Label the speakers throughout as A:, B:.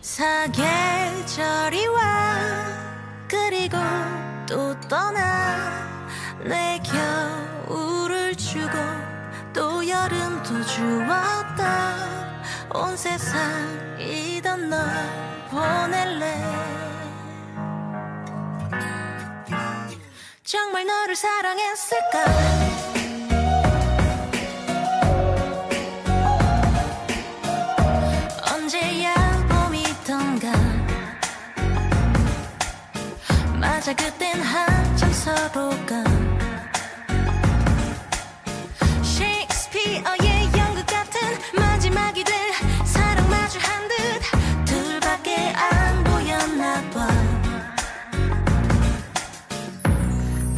A: 사계절이 와 그리고 또 떠나 내 겨울을 주고 또 여름도 주었다. 온 세상이던 널 보낼래. 정말 너를 사랑했을까 맞아 그땐 한참 서로가 셰익스피어의 연극 같은 마지막이 돼 사랑 마주한 듯 둘밖에 안 보였나 봐.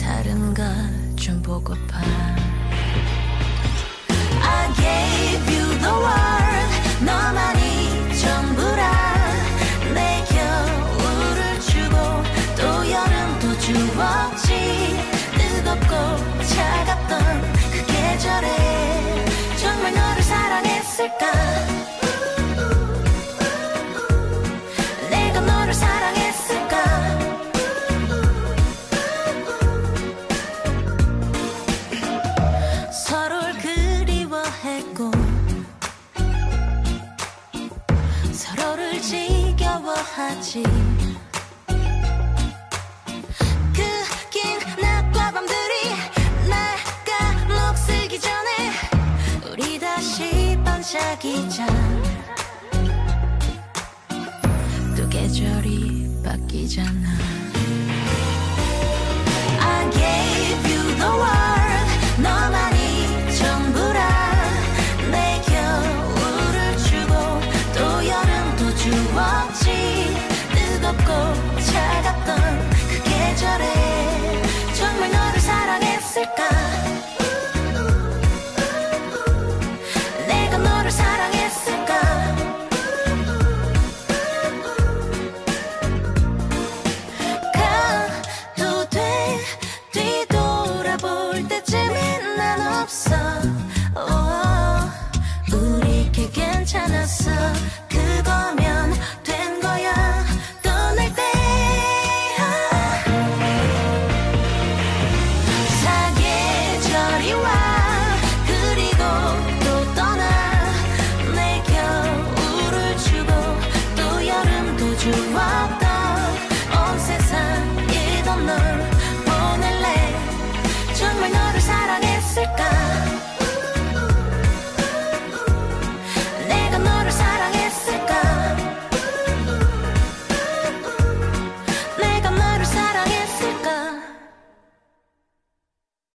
A: 다른 걸 좀 보고파 주었지. 뜨겁고 차갑던 그 계절에 정말 너를 사랑했을까? 내가 너를 사랑했을까? 서로를 그리워했고 서로를 지겨워하지 반짝이자 또 계절이 바뀌잖아